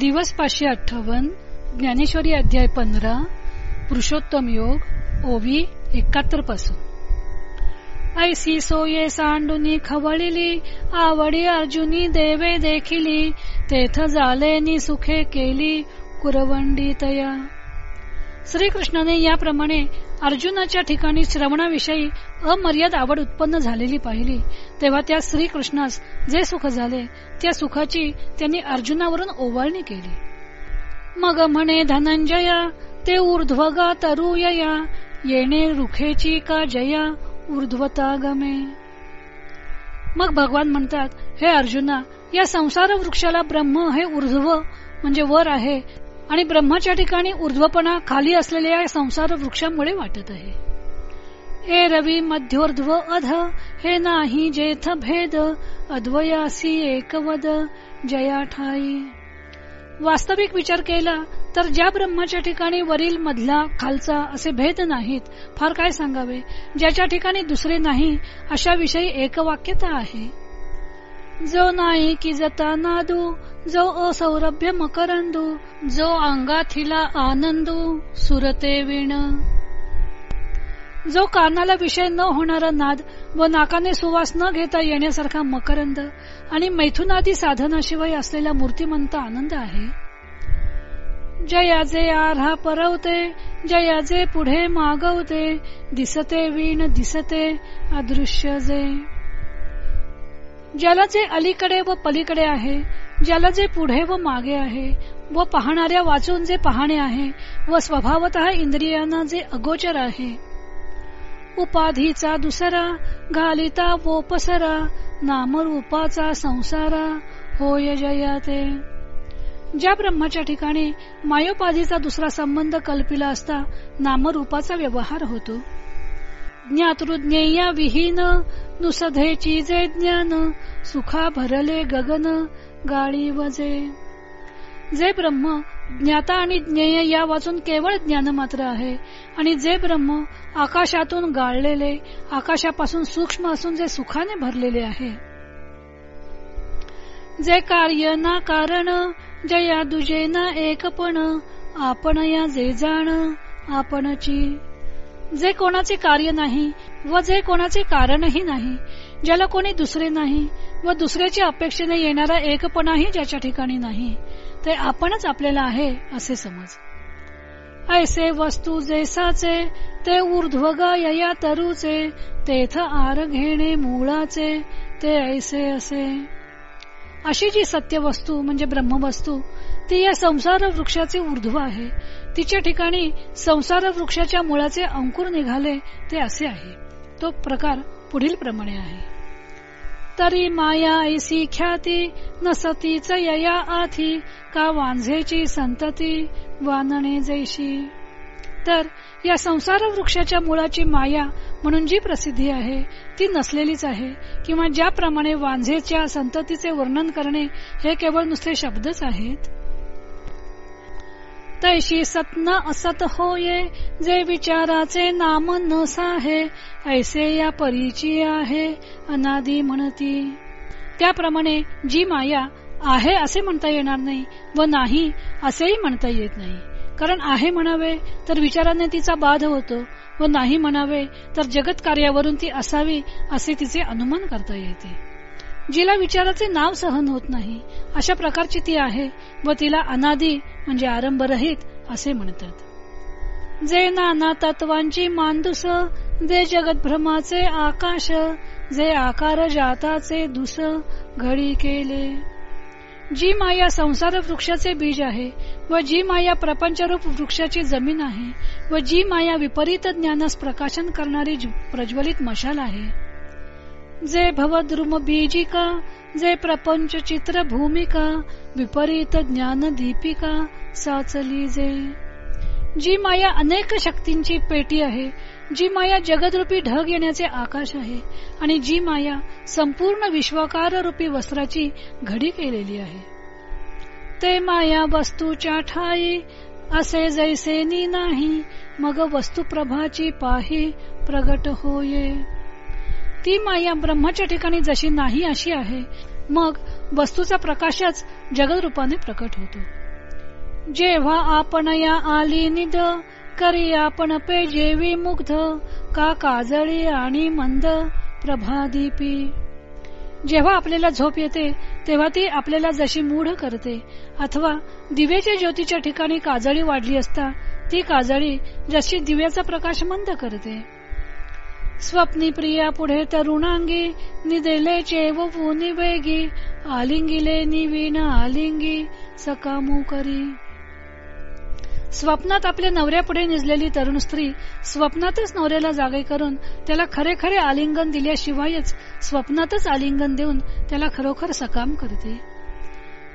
दिवस पाचशे अठ्ठावन्न ज्ञानेश्वरी अध्याय पंधरा पुरुषोत्तम योग ओवी एकाहत्तरपासून. ऐसी सोये सांडुनी खवळिली आवडी अर्जुनी देवे देखिली तेथ झाले सुखे केली कुरवंडी तया. श्रीकृष्णाने याप्रमाणे अर्जुनाच्या ठिकाणी श्रवणाविषयी अमर्याद आवड उत्पन्न झालेली पाहिली. तेव्हा त्या श्रीकृष्णास जे सुख झाले त्या सुखाची त्यांनी अर्जुनावरून ओवाळणी केली. मग म्हणे धनंजया ते ऊर्ध्वगा तरुया येणे रुखेची का जया ऊर्ध्वता गमे. मग भगवान म्हणतात हे अर्जुना या संसार वृक्षाला ब्रह्म हे ऊर्ध्व म्हणजे वर आहे आणि ब्रह्माच्या ठिकाणी ऊर्ध्वपणा खाली असलेल्या या संसार वृक्षामुळे वाटत आहे. हे रवी मध्योर्ध्व अध हे नाही जेथ भेद अद्वयासी एकवद जया ठाई. वास्तविक विचार केला तर ज्या ब्रह्माच्या ठिकाणी वरील मधला खालचा असे भेद नाहीत फार काय सांगावे? ज्याच्या ठिकाणी दुसरे नाही अशा विषयी एकवाक्यता आहे. जो नाही की जता नादू जो असौरभ्य मकरंदू जो अंगाथिला आनंदू सुरते विण. जो कानाला विषय न होणारा नाद व नाकाने सुवास न घेता येण्यासारखा मकरंद आणि मैथुनादी साधनाशिवाय असलेला मूर्तिमंत आनंद आहे. जयाजे आर्हा परवते जयाजे पुढे मागवते दिसते वीण दिसते अदृश्य जे. ज्याला जे अलीकडे व पलीकडे आहे ज्याला जे पुढे व मागे आहे व पाहणाऱ्या वाचून जे पाहणे आहे व स्वभावत इंद्रियांना जे अगोचर आहे. उपाधीचा दुसरा घालिता वोपसरा नामरूपाचा संसारा होय जयाते ज्या ब्रह्माच्या ठिकाणी मायोपाधीचा दुसरा संबंध कल्पिला असता नामरूपाचा व्यवहार होतो. ज्ञातृज्ञेया विहीन नुसधेची जे ज्ञान सुखा भरले गगन गाळी वजे. जे ब्रह्म ज्ञाता आणि ज्ञेय या वाचून केवळ ज्ञान मात्र आहे आणि जे ब्रह्म आकाशातून गाळलेले आकाशापासून सूक्ष्म असून जे सुखाने भरलेले आहे. जे कार्य ना कारण जया दुजे ना एकपण आपण या जे जाण आपणची. जे कोणाचे कार्य नाही व जे कोणाचे कारणही नाही ज्याला कोणी दुसरे नाही व दुसऱ्याच्या अपेक्षेने येणारा एकपणाही ज्याच्या ठिकाणी नाही ते आपणच आपल्याला आहे असे समज. ऐसे वस्तू जैसाचे ते ऊर्ध्वगा यया तरुचे तेथ आर घेणे मुळाचे ते ऐसे असे. अशी जी सत्य वस्तू म्हणजे ब्रह्मवस्तू ती या संसार वृक्षाचे ऊर्ध्व आहे तिच्या ठिकाणी संसार वृक्षाच्या मुळाचे अंकुर निघाले ते असे आहे. तो प्रकार पुढील प्रमाणे आहे. तरी माया ऐसी ख्याती नसतीच यया आथी का वांझेची संतती वानणे जैशी. तर या संसार वृक्षाच्या मुळाची माया म्हणून जी प्रसिद्धी आहे ती नसलेलीच आहे किंवा ज्याप्रमाणे वांझेच्या संततीचे वर्णन करणे हे केवळ नुसते शब्दच आहेत? तैशी सत्न असत होये जे विचाराचे नाम न साहे ऐसे या परिची आहे अनादी म्हणती. त्याप्रमाणे जी माया आहे असे म्हणता येणार नाही व नाही असेही म्हणता येत नाही. कारण आहे म्हणावे तर विचाराने तिचा बाध होतो व नाही म्हणावे तर जगत कार्यावरून ती असावी असे तिचे अनुमान करता येते. जिला विचाराचे नाव सहन होत नाही. अशा प्रकारची ती आहे व तिला अनादी म्हणजे आरंभ रहित असे म्हणतात. जे नाना तत्वांची मांदुस जे जगत भ्रमाचे आकाश जे आकार जाताचे दुस घडी केले. जी माया संसार वृक्षाचे बीज आहे व जी माया प्रपंचरूप वृक्षाची जमीन आहे व जी माया विपरीत ज्ञानास प्रकाशन करणारी प्रज्वलित मशाल आहे. जे भवद्रुम बीजिका जे प्रपंच चित्र भूमिका विपरीत ज्ञान दीपिका साचली जे. जी माया अनेक शक्तींची पेटी आहे जी माया जगदरूपी ढग येण्याचे आकाश आहे आणि जी माया संपूर्ण विश्वकार रूपी वस्त्राची घडी केलेली आहे. ते माया वस्तूच्या ठाई असे जैसेनी नाही मग वस्तुप्रभाची पाही प्रगट होये. ती माया ब्रह्माच्या ठिकाणी जशी नाही अशी आहे. मग वस्तूचा प्रकाशच जगद रूपाने प्रकट होतो. जेव्हा आपण या आली निद करी आपण पे जेवी मुग्ध का काजळी आणि मंद प्रभादीपी. जेव्हा आपल्याला झोप येते तेव्हा ती आपल्याला जशी मूढ करते. अथवा दिव्याच्या ज्योतीच्या ठिकाणी काजळी वाढली असता ती काजळी जशी दिव्याचा प्रकाश मंद करते. स्वप्नी प्रिया पुढे तरुणांगी निदेले चेवू निवेगी आलिंगिले निवीन आलिंगी सकामू करी. स्वप्नात आपल्या नवऱ्यापुढे निजलेली तरुण स्त्री स्वप्नातच नवऱ्याला जागे करून त्याला खरे खरे आलिंगन दिल्याशिवायच स्वप्नातच आलिंगन देऊन त्याला खरोखर सकाम करते.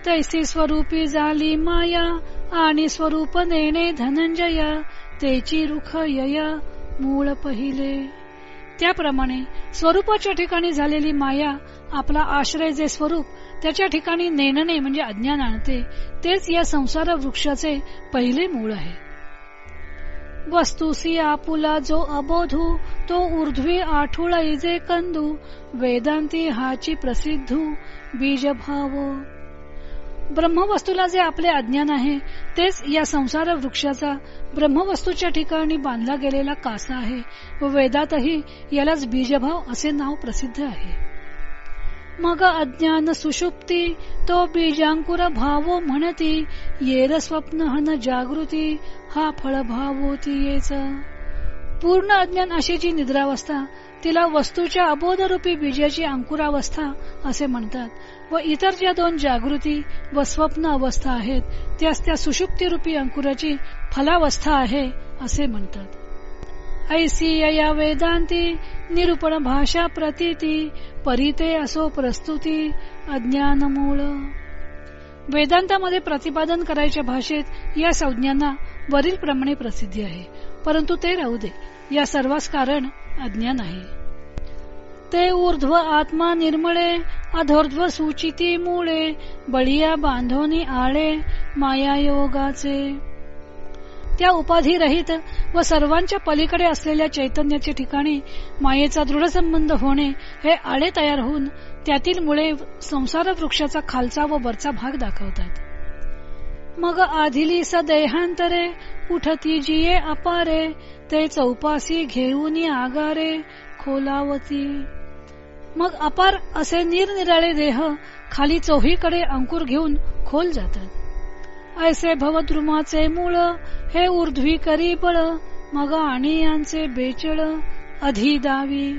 तैसी स्वरूपी झाली माया आणि स्वरूप नेणे धनंजया तेची रुख यया मूळ पहिले. त्याप्रमाणे स्वरूपाच्या ठिकाणी झालेली माया आपला आश्रय जे स्वरूप त्याच्या ठिकाणी नेणणे म्हणजे अज्ञान आणते तेच या संसार वृक्षाचे पहिले मूळ आहे. वस्तुसी आपुला जो अबोधू तो ऊर्ध्वी आठुळ जे कंदू वेदांती हाची प्रसिद्धू बीजभाव. ब्रह्मवस्तूला जे आपले अज्ञान आहे तेच या संसार वृक्षाचा ब्रह्मवस्तूच्या ठिकाणी बांधला गेलेला कासा आहे व वेदातही यालाच बीजभाव असे नाव प्रसिद्ध आहे. मग अज्ञान सुषुप्ती तो बीजांकुर भावो म्हणती येर स्वप्न हन जागृती हा फळभावोती येच पूर्ण अज्ञान अशी जी निद्रावस्था तिला वस्तूच्या अबोधरूपी बीजाची अंकुरावस्था असे म्हणतात. व इतर ज्या दोन जागृती व स्वप्न अवस्था आहेत त्यास त्या सुषुप्तीरूपी अंकुराची फलावस्था आहे असे म्हणतात. ऐसी या वेदांती निरूपण भाषा प्रतीती परिते असो प्रस्तुती अज्ञान मूळ वेदांतामध्ये प्रतिपादन करायच्या भाषेत या संज्ञांना वरील प्रमाणे प्रसिद्धी आहे परंतु ते राहू दे या सर्वांस कारण अज्ञान आहे. ते ऊर्ध्व आत्मा निर्मळे अधर्ध्व सूचिती मुळे बळिया बांधोनी आळे माया योगाचे त्या उपाधी रहित व सर्वांच्या पलीकडे असलेल्या चैतन्याचे ठिकाणी मायेचा दृढ संबंध होणे हे आळे तयार होऊन त्यातील मुळे संसार वृक्षाचा खालचा व वरचा भाग दाखवतात मग आधिली स देहांतरे उठती जिये अपारे ते चौपासी घेऊन आगारे खोलावती मग अपार असे निरनिराळे देह खाली चोहीकडे अंकुर घेऊन खोल जातात. ऐसे भवद्रुमाचे मूळ हे ऊर्ध्वी करी बळ मग आणि यांचे बेचळ अधिदावी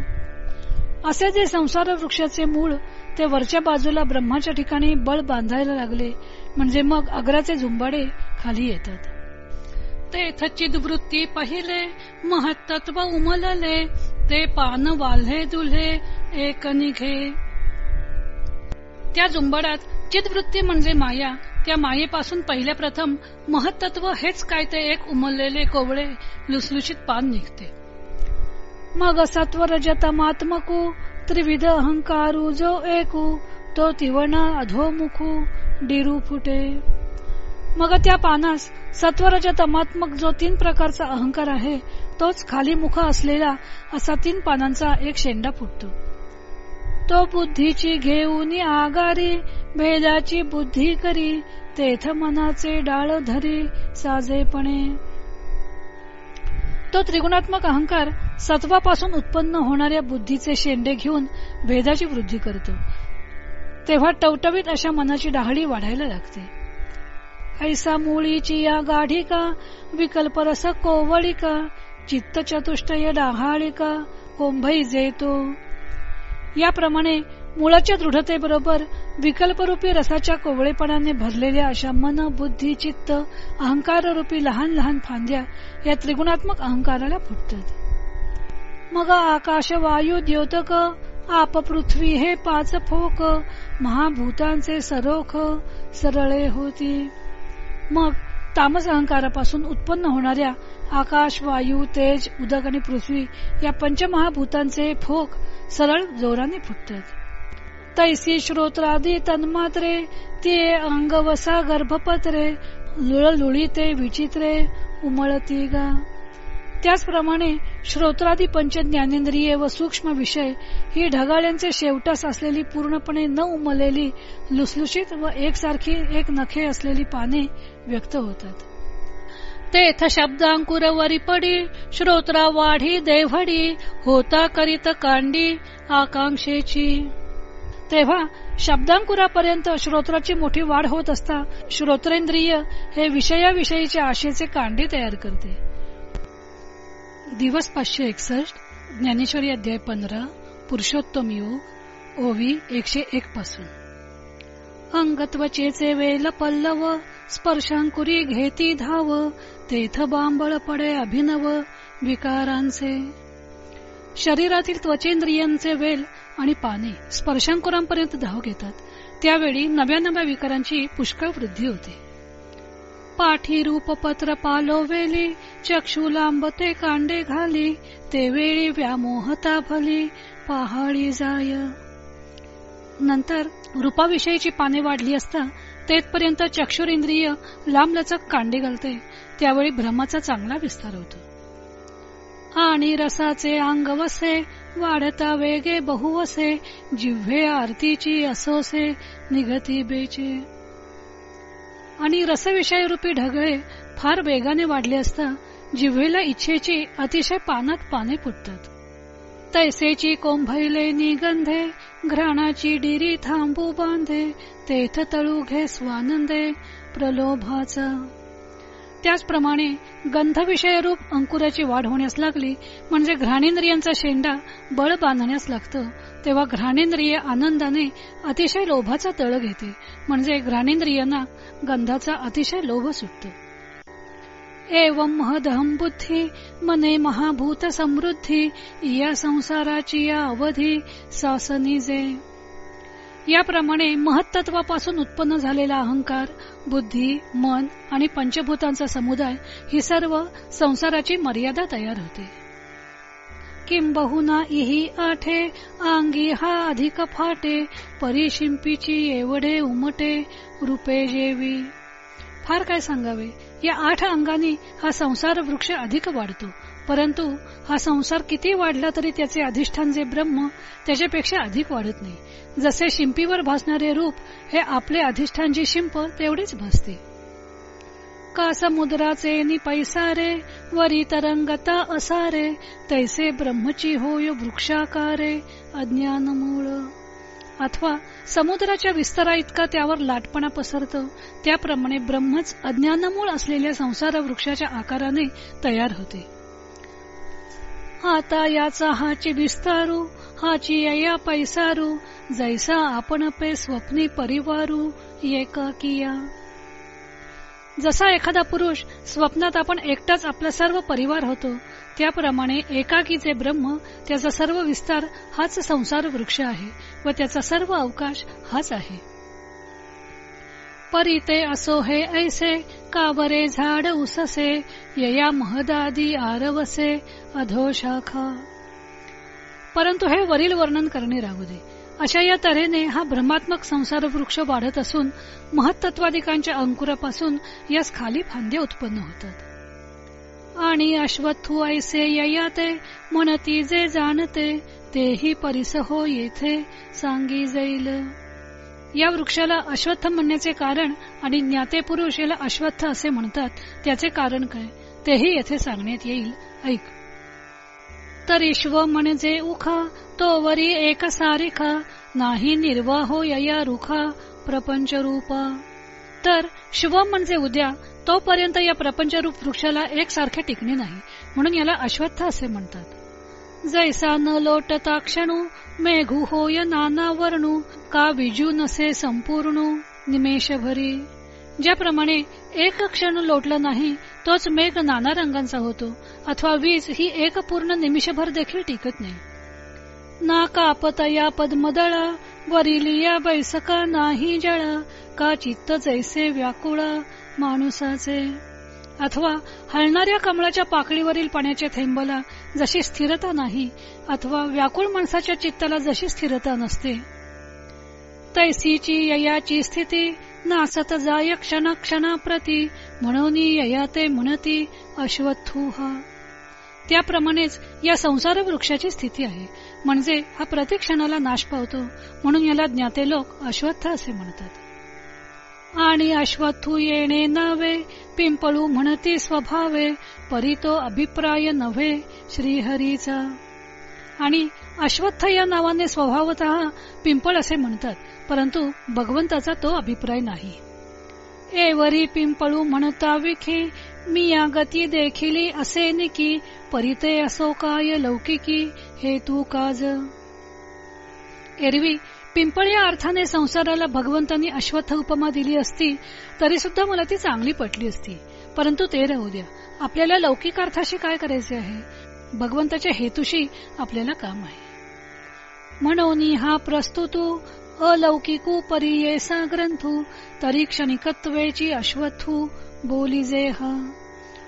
असे जे संसार वृक्षाचे मूळ ते वरच्या बाजूला ब्रह्माच्या ठिकाणी बळ बांधायला लागले म्हणजे मग अग्राचे झुंबाडे खाली येतात. तेथ चिदवृत्ती पाहिले महत्त्व उमलले ते पान वाल्हे दुल्हे एक निघे त्या झुंबडात चितवृत्ती म्हणजे माया. त्या मायेपासून पहिल्या प्रथम महत्त्व हेच काय ते एक उमललेले कोवळे लुसलुशीत पान निघते. मग सत्व रजतमात्मकू त्रिविध अहंकारू जो एकू तो तिवणा अधोमुखू डिरू फुटे. मग त्या पानास सत्वरज तमात्मक जो तीन प्रकारचा अहंकार आहे तोच खाली मुख असलेला असा तीन पानांचा एक शेंडा फुटतो. तो बुद्धीची घेऊन आगारी भेदाची बुद्धी करी तेथ मनाचे डाळ धरी साजेपणे. तो त्रिगुणात्मक अहंकार सत्वापासून उत्पन्न होणाऱ्या बुद्धीचे शेंडे घेऊन भेदाची वृद्धी करतो. तेव्हा टवटवीत अशा मनाची डाहळी वाढायला लागते. ऐसा मुळीची या गाढिका विकल्परस कोवळी का चतुष्टय डाहाळिका कोंभई जेतो. याप्रमाणे मुळाच्या दृढतेबरोबर विकल्परूपी रसाच्या कोवळेपणाने भरलेल्या अशा मन बुद्धी चित्त अहंकाररूपी लहान लहान फांद्या या त्रिगुणात्मक अहंकाराला फुटतात. मग आकाश वायू द्योतक आप पृथ्वी हे पाच फोक महाभूतांचे सरोख सरळे होती. मग तामस अहंकारापासून उत्पन्न होणाऱ्या आकाश वायू तेज उदक आणि पृथ्वी या पंचमहाभूतांचे फोक सरळ जोराने फुटतात. तैसी श्रोत्रादी तन्मात्रे ते अंगवसा गर्भपत्रे लुळलुळी ते विचित्रे उमळती गा. त्याचप्रमाणे श्रोत्रादी पंच ज्ञानेंद्रिये व सूक्ष्म विषय ही ढगाळ्यांचे शेवटास असलेली पूर्णपणे न उमलेली लुसलुशीत व एकसारखी एक नखे असलेली पाने व्यक्त होतात. तेथ शब्दांकुरवरी पडी श्रोत्रा वाढी देवडी होता करीत कांडी आकांक्षेची. तेव्हा शब्दांकुरापर्यंत श्रोत्राची मोठी वाढ होत असता श्रोत्रेंद्रिय हे विषयाविषयीच्या आशेचे कांडी तयार करते. दिवस पाचशे एकसष्ट ज्ञानेश्वरी अध्याय पंधरा पुरुषोत्तम योग ओवी एकशे एक पासून. अंगत्वचेचे वेल पल्लव स्पर्शांकुरी घेती धाव तेथ बांबळ पडे अभिनव विकारांचे. शरीरातील त्वचेंद्रियांचे वेल आणि पाने स्पर्शांकुरांपर्यंत धाव घेतात. त्यावेळी नव्या नव्या विकारांची पुष्कळ वृद्धी होते. पाठी रूप पत्र पालो वेली चक्षु लांबते कांडे घाली ते वेळी व्यामोहता भली पहाडी जाय. नंतर रूपाविषयीची पाने वाढली असता तेथपर्यंत चक्षुरेंद्रिय लांबलचक कांडे घालते. त्यावेळी भ्रमाचा चांगला विस्तार होतो. आणि रसाचे अंग वसे वाढता वेगे बहुवसे जिव्हे आरतीची असोसे निघती बेचे. आणि रसविषय रूपी ढगळे फार वेगाने वाढले असता जिव्हेला इच्छेची अतिशय पानात पाने फुटतात. तैसेची कोंभैले निगंधे घ्राणाची डिरी थांबू बांधे तेथ तळू घे स्वानंदे प्रलोभाचा. त्याचप्रमाणे गंधविषय रूप अंकुराची वाढ होण्यास लागली म्हणजे घ्राणेंद्रियांचा शेंडा बळ बांधण्यास लागतो तेव्हा घ्राणेंद्रिय आनंदाने अतिशय लोभाचा तळ घेते म्हणजे घ्राणेंद्रियांना गंधाचा अतिशय लोभ सुटतो. एवं महदहम बुद्धी मने महाभूत समृद्धी या संसाराची या अवधी सासनिजे. याप्रमाणे महत्त्वापासून उत्पन्न झालेला अहंकार बुद्धी मन आणि पंचभूतांचा समुदाय ही सर्व संसाराची मर्यादा तयार होते. किंबहुना इही आठे आंगी हा अधिक फाटे परिशिंपीची एवढे उमटे रूपे जेवी. फार काय सांगावे? या आठ अंगाने हा संसार वृक्ष अधिक वाढतो. परंतु हा संसार किती वाढला तरी त्याचे अधिष्ठान जे ब्रह्म त्याच्यापेक्षा अधिक वाढत नाही. जसे शिंपीवर भासणारे रूप हे आपले अधिष्ठान जी शिंप तेवढेच भासते. का समुद्राचे नि पैसारे वरी तरंगता असारे तैसे ब्रह्मची होय वृक्षाकारे अज्ञान मूळ अथवा समुद्राच्या विस्तारा इतका त्यावर लाटपणा पसरतं. त्याप्रमाणे ब्रह्मच अज्ञानमूळ असलेल्या संसार वृक्षाच्या आकाराने तयार होते. आता याचा हाची विस्तारू हाची या पैसारू जैसा आपण पे स्वप्नी परिवारू एकाकिया जसा एखादा पुरुष स्वप्नात आपण एकटाच आपला सर्व परिवार होतो त्याप्रमाणे एकाकीचे ब्रह्म त्याचा सर्व विस्तार हाच संसार वृक्ष आहे व त्याचा सर्व अवकाश हाच आहे. परिते असो हे ऐसे काबरे झाड उससे यया महदादी आरवसे अधोशाखा परंतु हे वरील वर्णन करणे राहू दे. अशा या तऱ्हेने हा भ्रमात्मक संसार वृक्ष वाढत असून महत्त्वाधिकांच्या अंकुरापासून यास खाली फांद्या उत्पन्न होतात. आणि अश्वत्थू ऐसे ययाते म्हणती जे जाणते तेही परिस हो येथे सांगी जाईल या वृक्षाला अश्वत्थ म्हणण्याचे कारण आणि ज्ञाते पुरुष याला अश्वत्थ असे म्हणतात त्याचे कारण काय? तेही येथे सांगण्यात येईल. ऐक. तर ईश्व म्हणजे उखा तो वरी एक सारिखा नाही निर्वाहो हो यया रुखा प्रपंच रूपा तर शिव म्हणजे उद्या तोपर्यंत या प्रपंच रूप वृक्षाला एकसारखे टिकणे नाही म्हणून याला अश्वत्थ असे म्हणतात। जैसा न लोटता क्षणू मेघू होय नाना वर्णू का विजू नसे संपूर्ण निमेषभरी। ज्याप्रमाणे एक क्षण लोटला नाही तोच मेघ नाना रंगांचा होतो अथवा वीज ही एक पूर्ण निमिषभर देखील टिकत नाही. ना कापत या पद्मदळा वरिलिया बैसका नाही जळ का चित्त जैसे व्याकुळा माणुसाचे? अथवा हलणाऱ्या कमळाच्या पाकळीवरील पाण्याच्या थेंबाला जशी स्थिरता नाही अथवा व्याकुळ माणसाच्या चित्ताला जशी स्थिरता नसते. तैसीची ययाची स्थिती नासत जाय क्षण क्षणाप्रती म्हणून ययाते म्हणती अश्वत्थू हा त्याप्रमाणेच या संसार वृक्षाची स्थिती आहे. म्हणजे हा प्रत्येक क्षणाला नाश पावतो. म्हणून याला ज्ञाते लोक अश्वत्थ असे म्हणतात. आणि अश्वत्थू येणे नव्हे पिंपळू म्हणती स्वभावे परितो अभिप्राय नव्हे श्रीहरीचा. आणि अश्वत्थ या नावाने स्वभावत पिंपळ असे म्हणतात. परंतु भगवंताचा तो अभिप्राय नाही. एवरी पिंपळू म्हणता विखी मी या गती देखिली असे निकी परिते असो काय लौकिकी हे तू काज. एरवी पिंपळ या अर्थाने संसाराला भगवंतांनी अश्वत्थ उपमा दिली असती तरी सुद्धा मला ती चांगली पटली असती. परंतु ते राहू द्या. आपल्याला लौकिक अर्थाशी काय करायचे आहे? भगवंताच्या हेतूशी आपल्याला काम आहे. म्हणून हा प्रस्तुतू अलौकिकू परियेसा ग्रंथू तरी क्षणिकत्वेची अश्वत्थू बोलीजे हा.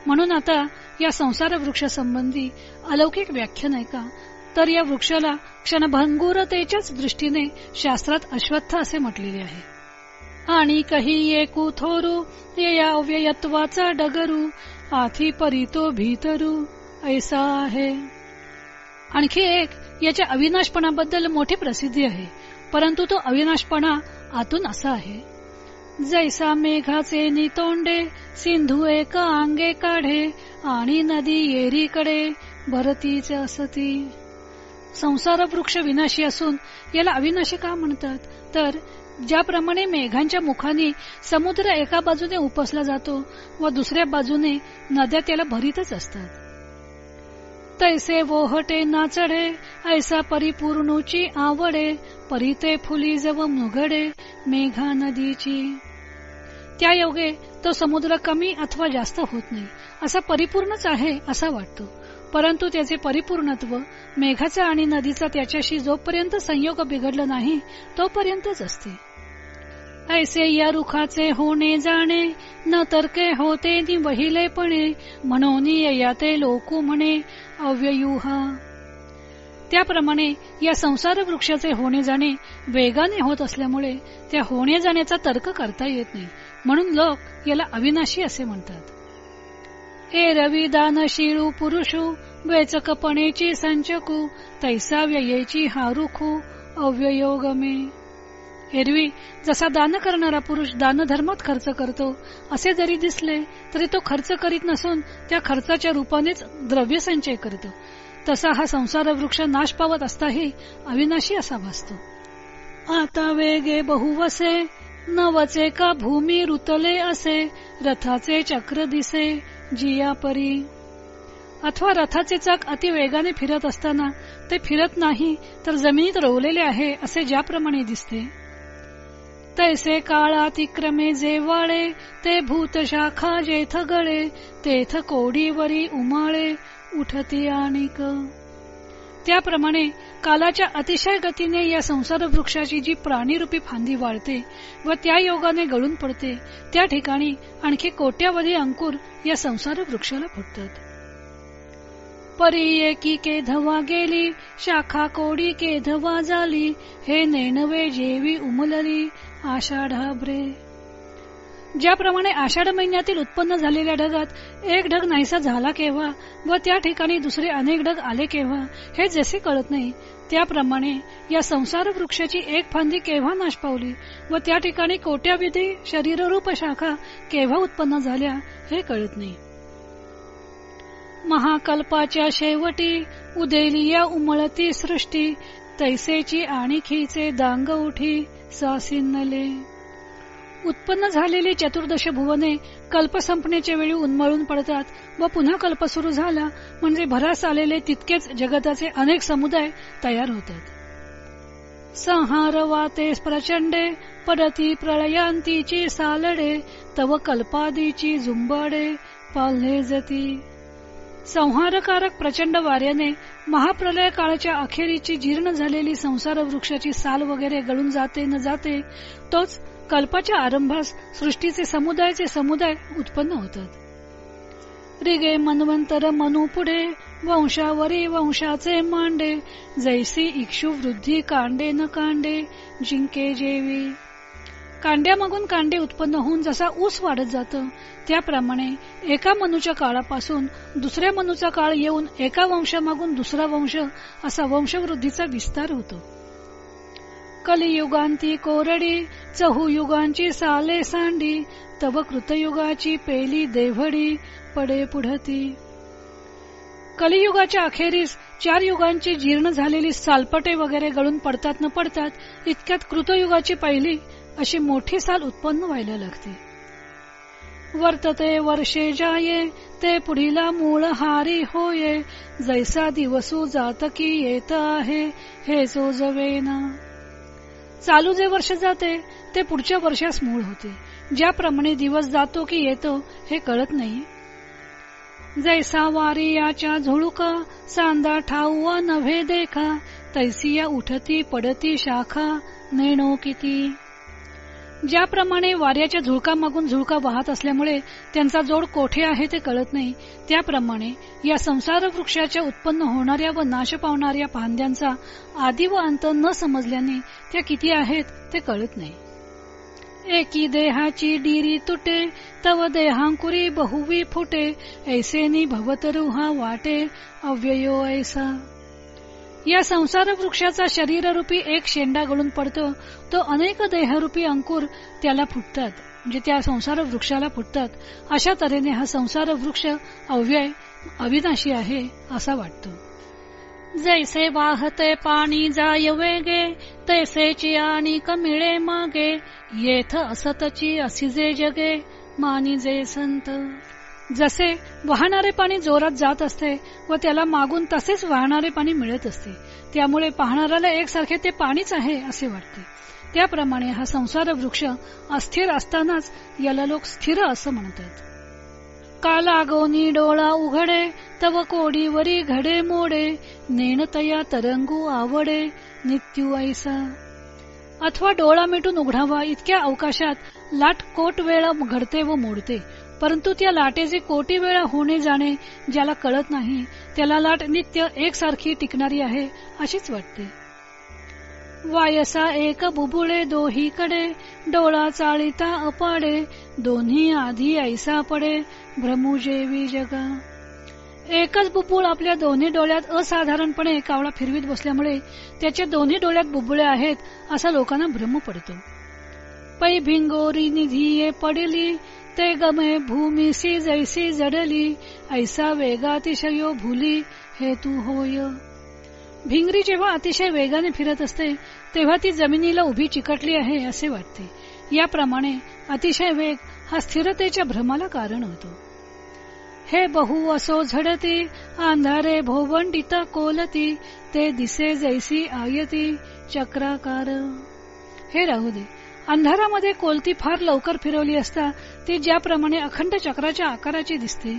म्हणून आता या संसार वृक्ष संबंधी अलौकिक व्याख्यान आहे का? तर या वृक्षाला क्षणभंगुरतेच्याच दृष्टीने शास्त्रात अश्वत्थ असे म्हटलेले आहे. आणि कही येकू थोरू या अव्ययत्वाचा डगरू आथी परितो भीतरू ऐसा आहे. आणखी एक याच्या अविनाशपणाबद्दल मोठी प्रसिद्धी आहे. परंतु तो अविनाशपणा आतून असा आहे. जैसा मेघाचे नितोंडे सिंधू एका अंगे काढे आणि नदी येरीकडे भरतीच असती. संसार वृक्ष विनाशी असून याला अविनाशी का म्हणतात? तर ज्याप्रमाणे मेघांच्या मुखाने समुद्र एका बाजूने उपसला जातो व दुसऱ्या बाजूने नद्या त्याला भरीतच असतात. तैसे वोहटे नाचडे ऐसा परिपूर्णूची आवडे परिते फुली जव मुघडे मेघा नदीची त्या योगे तो समुद्र कमी अथवा जास्त होत नाही असा परिपूर्णच आहे असा वाटतो. परंतु त्याचे परिपूर्णत्व मेघाचा आणि नदीचा त्याच्याशी जोपर्यंत संयोग बिघडला नाही तोपर्यंतच असते. ऐसे या रुखाचे होणे जाणे न तर्के होते नि वहिलेपणे म्हणून ययाते लोकू म्हणे अव्ययुहा त्याप्रमाणे या संसार वृक्षाचे होणे जाणे वेगाने होत असल्यामुळे त्या होणे जाण्याचा तर्क करता येत नाही. म्हणून लोक याला अविनाशी असे म्हणतात. ए रवी दानशिळू पुरुषू वेचकपणेची संचकू तैसा व्ययेची हारुखू अव्ययोगमे. एरवी जसा दान करणारा पुरुष दानधर्मात खर्च करतो असे जरी दिसले तरी तो खर्च करीत नसून त्या खर्चाच्या रूपानेच द्रव्य संचय करतो. तसा हा संसार वृक्ष नाश पावत असताही अविनाशी असा भासतो. आता वेगे बहुवसे नवचे का भूमी रुतले असे रथाचे चक्र दिसे जिया परी. अथवा रथाचे चाक अति वेगाने फिरत असताना ते फिरत नाही तर जमिनीत रोवलेले आहे असे ज्याप्रमाणे दिसते. तैसे काळातिक्रमे जेवाळे ते भूत शाखा जेथ गळे तेथ कोडीवरी उमाळे उठती आणिक. त्याप्रमाणे कालाच्या अतिशय गतीने या संसार वृक्षाची जी प्राणीरूपी फांदी वाळते व त्या योगाने गळून पडते त्या ठिकाणी आणखी कोट्यावधी अंकुर या संसार वृक्षाला फुटतात. परी एकी केधवा गेली शाखा कोडी केधवा झाली हे नेणवे जेवी उमलली आषाढाब्रे ज्याप्रमाणे आषाढ महिन्यातील उत्पन्न झालेल्या ढगात एक ढग नाहीसा झाला केव्हा व त्या ठिकाणी दुसरे अनेक ढग आले केव्हा हे जसे कळत नाही. त्याप्रमाणे या संसार वृक्षाची एक फांदी केव्हा नाश पावली व त्या ठिकाणी कोट्याविधी शरीररूप शाखा केव्हा उत्पन्न झाल्या हे कळत नाही. महाकल्पाच्या शेवटी उदेली या उमळती सृष्टी तैसेची आणखीचे दांग उठी सासिनले उत्पन्न झालेली चतुर्दश भुवने कल्प संपण्याच्या वेळी उन्मळून पडतात व पुन्हा कल्प सुरू झाला म्हणजे भरास आलेले तितकेच जगताचे अनेक समुदाय तयार होतात. संहार वाते प्रचंडे पडती प्रळयांतीची सालडे तव कल्पादीची झुंबाडे पालने जती. संहारकारक प्रचंड वाऱ्याने महाप्रलय काळाच्या अखेरीची जीर्ण झालेली संसार वृक्षाची साल वगैरे गळून जाते न जाते तोच कल्पाच्या आरंभास सृष्टीचे समुदायाचे समुदाय उत्पन्न होतात. रिगे मनवंतर मनु पुढे वंशावरी वंशाचे मांडे जैसी इक्षु वृद्धी कांडे न कांडे जिंके जेवी. कांड्यामागून कांडे उत्पन्न होऊन जसा ऊस वाढत जातं त्याप्रमाणे एका मनूच्या काळापासून दुसऱ्या मनूचा काळ येऊन एका वंशामागून दुसरा वंश असा वंशवृद्धीचा विस्तार होतो. कलियुगांती कोरडी चहू युगांची साले सांडी तव कृतयुगाची पेली देवडी पडे पुढती. कलियुगाच्या अखेरीस चार युगांची जीर्ण झालेली सालपटे वगैरे गळून पडतात न पडतात इतक्यात कृतयुगाची पहिली अशी मोठी साल उत्पन्न व्हायला लागते. वर्तते वर्षे जाये ते पुढीला मूळ हारी होये. जैसा दिवसू जातकी येत आहे हे जोजवेना चालू जे वर्ष जाते ते पुढच्या वर्षास मूळ होते. ज्याप्रमाणे दिवस जातो की येतो हे कळत नाही. जैसा वारी याच्या झुळुका सांदा ठाऊवा नव्हे देखा तैसिया उठती पडती शाखा नेणो किती. ज्याप्रमाणे वाऱ्याच्या झुळकामागून झुळका वाहत असल्यामुळे त्यांचा जोड कोठे आहे ते कळत नाही त्याप्रमाणे या संसार वृक्षाच्या उत्पन्न होणाऱ्या व नाश पावणाऱ्या फांद्यांचा आदी व अंत न समजल्याने त्या किती आहेत ते कळत नाही. एकी देहाची डिरी तुटे तव देहांकुरी बहुवी फुटे ऐसेनी भवतरुहा वाटे अव्ययो ऐसा। या संसार वृक्षाचा शरीररूपी एक शेंडा गळून पडतो. तो अनेक देहरूपी अंकुर त्याला फुटतात म्हणजे त्या संसार वृक्षाला फुटतात. अशा तऱ्हेने हा संसार वृक्ष अव्यय अविनाशी आहे असा वाटतो. जैसे वाहते पाणी जाय वेगे तैसेची आणि कमिळे मागे. येथ असतची असिजे जगे मानी जे संत. जसे वाहणारे पाणी जोरात जात असते व त्याला मागून तसेच वाहणारे पाणी मिळत असते. त्यामुळे पाहणाऱ्याला एकसारखे ते पाणीच आहे असे वाटते. त्याप्रमाणे हा संसार वृक्ष अस्थिर असतानाच याला लोक स्थिर असं म्हणतात. कालागोनी डोळा उघडे तव कोडीवरी घडे मोडे नेणतया तरंगू आवडे नित्यू ऐसा. अथवा डोळा मिटून उघडावा इतक्या अवकाशात लाट कोट वेळा घडते व मोडते. परंतु त्या लाटेचे कोटी वेळा होणे जाणे ज्याला कळत नाही त्याला लाट नित्य एकसारखी टिकणारी आहे अशीच वाटते. वायसा एक बुबुळे दोहीकडे डोळा चाळीता अपाडे दोन्ही आधी ऐसा पडे भ्रमुजेवी जगा. एकच बुबुळ आपल्या दोन्ही डोळ्यात असाधारणपणे कावळा फिरवीत बसल्यामुळे त्याच्या दोन्ही डोळ्यात बुबुळे आहेत असा लोकांना भ्रम पडतो. पै भिंगोरी निधी पडली ते गमे भूमीसी जैसी जडली ऐसा वेगातिशयो भुली हे तू होय. भिंगरी जेव्हा अतिशय वेगाने फिरत असते तेव्हा ती जमिनीला उभी चिकटली आहे असे वाटते. याप्रमाणे अतिशय वेग हा स्थिरतेच्या भ्रमाला कारण होतो. हे बहु असो झडती अंधारे भोवंडित कोलती ते दिसे जैसी आयती चक्राकार. हे राहू दे. अंधारामध्ये कोलती फार लवकर फिरवली असता ती ज्याप्रमाणे अखंड चक्राच्या आकाराची दिसते.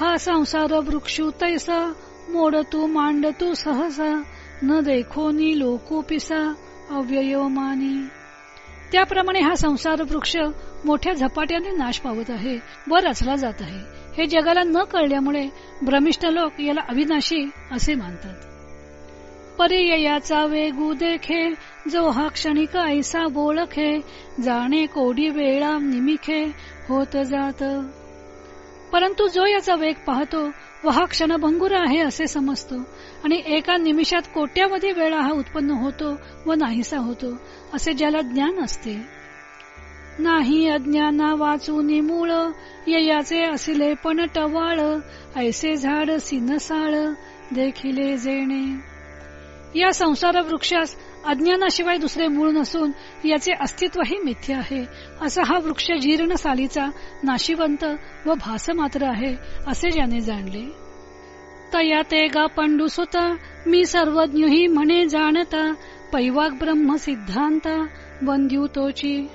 हा संसार वृक्ष तैसा मोडतू मांडतू सहसा न देखोनी लोकू पिसा अव्ययो मानी त्याप्रमाणे हा संसार वृक्ष मोठ्या झपाट्याने नाश पावत आहे व रचला जात आहे. हे जगाला न कळल्यामुळे भ्रमिष्ठ लोक याला अविनाशी असे मानतात. पर्ययाचा वेगू देखे जो हा क्षणिक ऐसा बोळखे जाणे कोडी वेळा निमिखे होत जात. परंतु जो याचा वेग पाहतो व हा क्षणभंगुर आहे असे समजतो आणि एका निमिषात कोट्यावधी वेळा हा उत्पन्न होतो व नाहीसा होतो असे ज्याला ज्ञान असते. नाही अज्ञाना वाचून मूळ ययाचे असले पण टवाळ ऐसे झाड सिनसाळ देखिले जेणे. या संसार वृक्षास अज्ञानाशिवाय दुसरे मूळ नसून याचे अस्तित्वही मिथ्य आहे. असा हा वृक्ष जीर्ण सालीचा नाशिवंत व भास मात्र आहे असे ज्याने जाणले. तया ते गा पंडुसुत मी सर्वज्ञही म्हणे जाणता पैवाग ब्रह्म सिद्धांत वंद्युतोची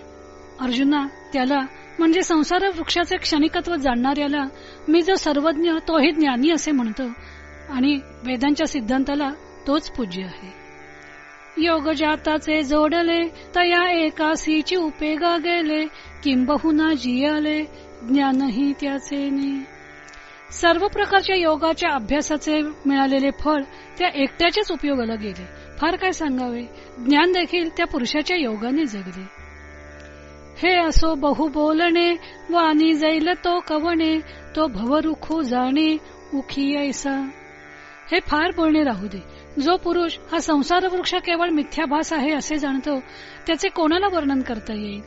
अर्जुना त्याला म्हणजे संसार वृक्षाचे क्षणिकत्व जाणणाऱ्याला मी जो सर्वज्ञ तोही ज्ञानी असे म्हणतो. आणि वेदांच्या सिद्धांताला तोच पूज्य आहे. योग जाताचे जोडले तया एकासीची उपेगा गेले किंबहुना जियाले ज्ञानही त्याचे सर्व प्रकारच्या योगाच्या अभ्यासाचे मिळालेले फळ त्या एकट्याच्याच उपयोगाला गेले. फार काय सांगावे? ज्ञान देखील त्या पुरुषाच्या योगाने जगले. हे असो बहु बोलणे वाणी जैल तो कवणे तो भवरुखू जाणे उखी ऐसा. हे फार बोलणे राहू दे. जो पुरुष हा संसार वृक्ष केवळ मिथ्याभास आहे असे जाणतो त्याचे कोणाला वर्णन करता येईल?